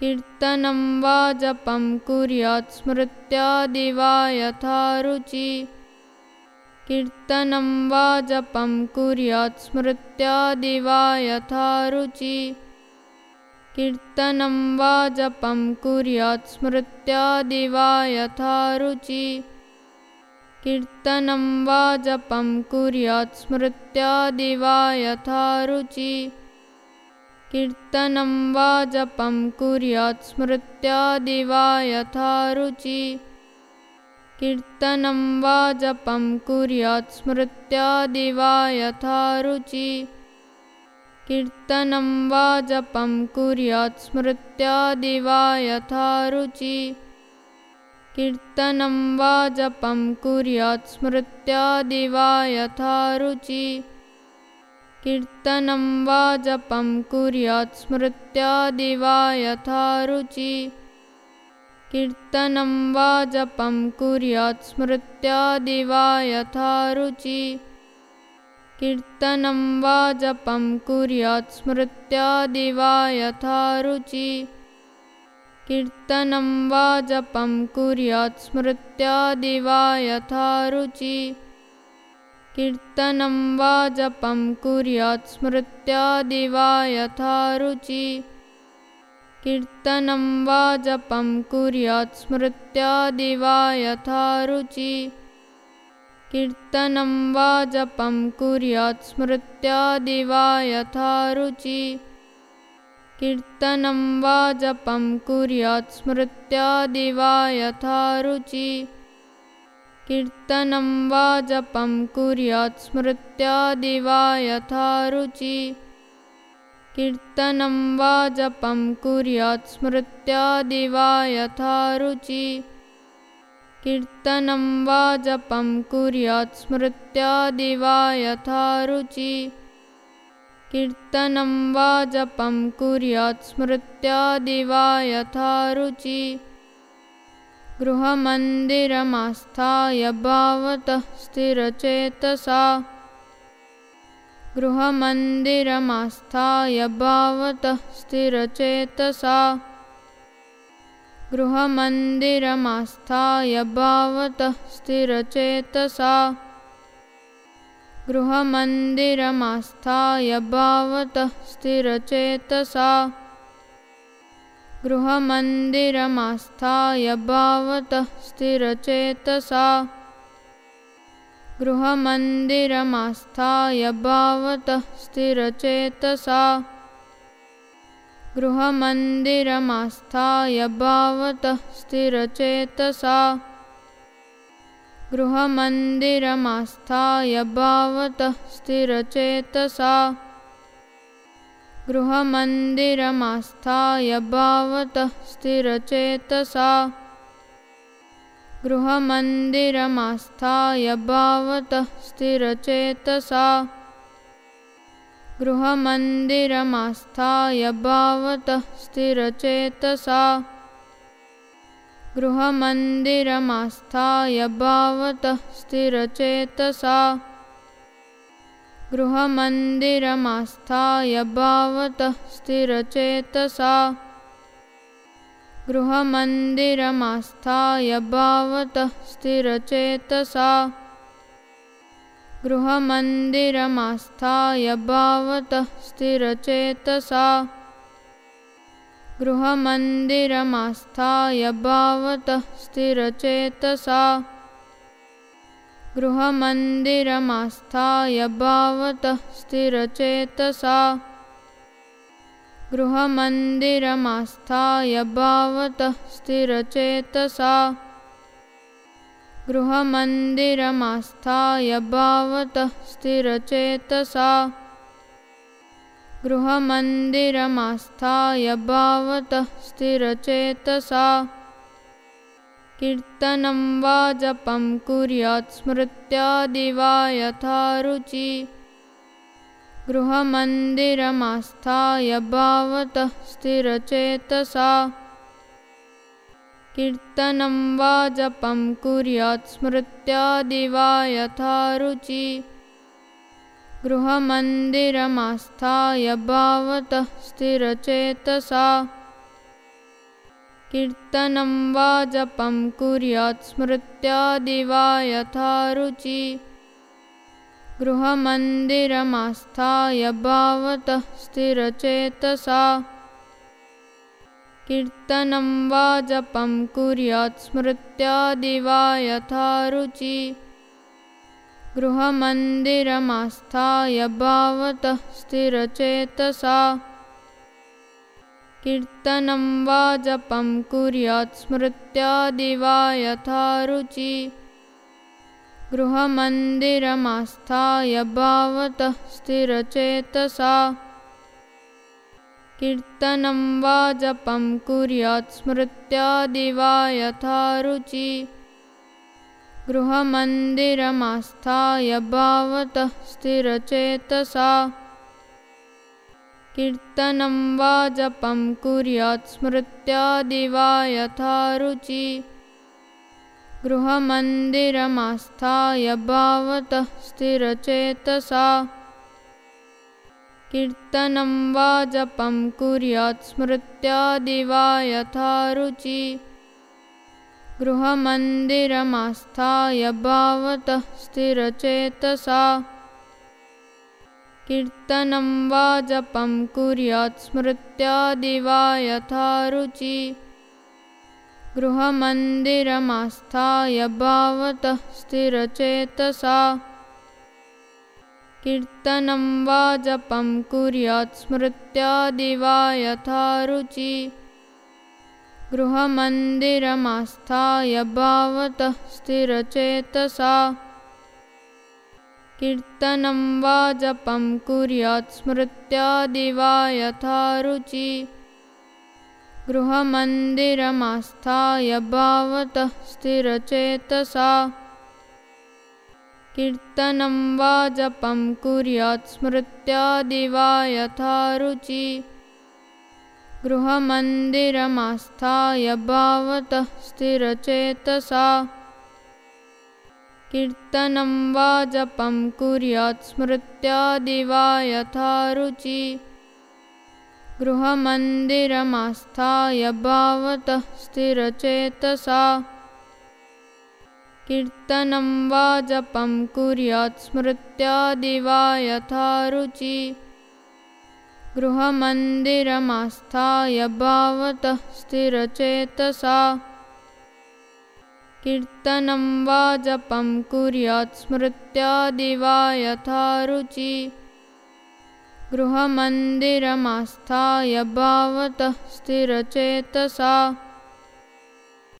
कीर्तनं वा जपं कुर्यात् स्मृत्यादि वा यथा रुचि। कीर्तनं वा जपं कुर्यात् स्मृत्यादि वा यथा रुचि। कीर्तनं वा जपं कुर्यात् स्मृत्यादि वा यथा रुचि। कीर्तनं वा जपं कुर्यात् स्मृत्यादि वा यथा रुचि कीर्तनं वा जपं कुर्यात् स्मृत्यादि वा यथा रुचि। कीर्तनं वा जपं कुर्यात् स्मृत्यादि वा यथा रुचि। कीर्तनं वा जपं कुर्यात् स्मृत्यादि वा यथा रुचि। कीर्तनं वा जपं कुर्यात् स्मृत्यादि वा यथा रुचि कीर्तनं वा जपं कुर्यात् स्मृत्यादि वा यथा रुचि। कीर्तनं वा जपं कुर्यात् स्मृत्यादि वा यथा रुचि। कीर्तनं वा जपं कुर्यात् स्मृत्यादि वा यथा रुचि। कीर्तनं वा जपं कुर्यात् स्मृत्यादि वा यथा रुचि कीर्तनं वा जपं कुर्यात् स्मृत्यादि वा यथा रुचि कीर्तनं वा जपं कुर्यात् स्मृत्यादि वा यथा रुचि कीर्तनं वा जपं कुर्यात् स्मृत्यादि वा यथा रुचि कीर्तनं वा जपं कुर्यात् स्मृत्यादि वा यथा रुचि कीर्तनं वा जपं कुर्यात् स्मृत्यादि वा यथा रुचि कीर्तनं वा जपं कुर्यात् स्मृत्यादि वा यथा रुचि कीर्तनं वा जपं कुर्यात् स्मृत्यादि वा यथा रुचि कीर्तनं वा जपं कुर्यात् स्मृत्यादि वा यथा रुचि गृहमन्दिरमास्थाय भावतः स्थिरचेतसा। गृहमन्दिरमास्थाय भावतः स्थिरचेतसा। गृहमन्दिरमास्थाय भावतः स्थिरचेतसा। गृहमन्दिरमास्थाय भावतः स्थिरचेतसा गृहमन्दिरमास्थाय भावतः स्थिरचेतसा। गृहमन्दिरमास्थाय भावतः स्थिरचेतसा। गृहमन्दिरमास्थाय भावतः स्थिरचेतसा। गृहमन्दिरमास्थाय भावतः स्थिरचेतसा गृहमन्दिरमास्थाय भावतः स्थिरचेतसा। गृहमन्दिरमास्थाय भावतः स्थिरचेतसा। गृहमन्दिरमास्थाय भावतः स्थिरचेतसा। गृहमन्दिरमास्थाय भावतः स्थिरचेतसा गृहमन्दिरमास्थाय भावतः स्थिरचेतसा। गृहमन्दिरमास्थाय भावतः स्थिरचेतसा। गृहमन्दिरमास्थाय भावतः स्थिरचेतसा। गृहमन्दिरमास्थाय भावतः स्थिरचेतसा गृहमन्दिरमास्थाय भावतः स्थिरचेतसा। गृहमन्दिरमास्थाय भावतः स्थिरचेतसा। गृहमन्दिरमास्थाय भावतः स्थिरचेतसा। गृहमन्दिरमास्थाय भावतः स्थिरचेतसा कीर्तनं वा जपं कुर्यात् स्मृत्यादिवा यथा रुचि। गृहमन्दिरमास्थाय भावतः स्थिरचेतसा। कीर्तनं वा जपं कुर्यात् स्मृत्यादिवा यथा रुचि। गृहमन्दिरमास्थाय भावतः स्थिरचेतसा। कीर्तनं वा जपं कुर्यात् स्मृत्यादिवा यथा रुचि गृहमन्दिरमास्थाय भावतः स्थिरचेतसा। कीर्तनं वा जपं कुर्यात् स्मृत्यादिवा यथा रुचि गृहमन्दिरमास्थाय भावतः स्थिरचेतसा कीर्तनं वा जपं कुर्यात् स्मृत्यादिवा यथा रुचि। गृहमन्दिरमास्थाय भावतः स्थिरचेतसा। कीर्तनं वा जपं कुर्यात् स्मृत्यादिवा यथा रुचि। गृहमन्दिरमास्थाय भावतः स्थिरचेतसा कीर्तनं वा जपं कुर्यात् स्मृत्यादिवा यथा रुचि गृहमन्दिरमास्थाय भावतः स्थिरचेतसा। कीर्तनं वा जपं कुर्यात् स्मृत्यादिवा यथा रुचि गृहमन्दिरमास्थाय भावतः स्थिरचेतसा कीर्तनं वा जपं कुर्यात् स्मृत्यादिवा यथा रुचि गृहमन्दिरमास्थाय भावतः स्थिरचेतसा। कीर्तनं वा जपं कुर्यात् स्मृत्यादिवा यथा रुचि गृहमन्दिरमास्थाय भावतः स्थिरचेतसा कीर्तनं वा जपं कुर्यात् स्मृत्यादिवा यथा रुचि। गृहमन्दिरमास्थाय भावतः स्थिरचेतसा। कीर्तनं वा जपं कुर्यात् स्मृत्यादिवा यथा रुचि। गृहमन्दिरमास्थाय भावतः स्थिरचेतसा कीर्तनं वा जपं कुर्यात् स्मृत्यादिवा यथा रुचि गृहमन्दिरमास्थाय भावतः स्थिरचेतसा। कीर्तनं वा जपं कुर्यात् स्मृत्यादिवा यथा रुचि गृहमन्दिरमास्थाय भावतः स्थिरचेतसा कीर्तनं वा जपं कुर्यात् स्मृत्यादिवा यथा रुचि गृहमन्दिरमास्थाय भावतः स्थिरचेतसा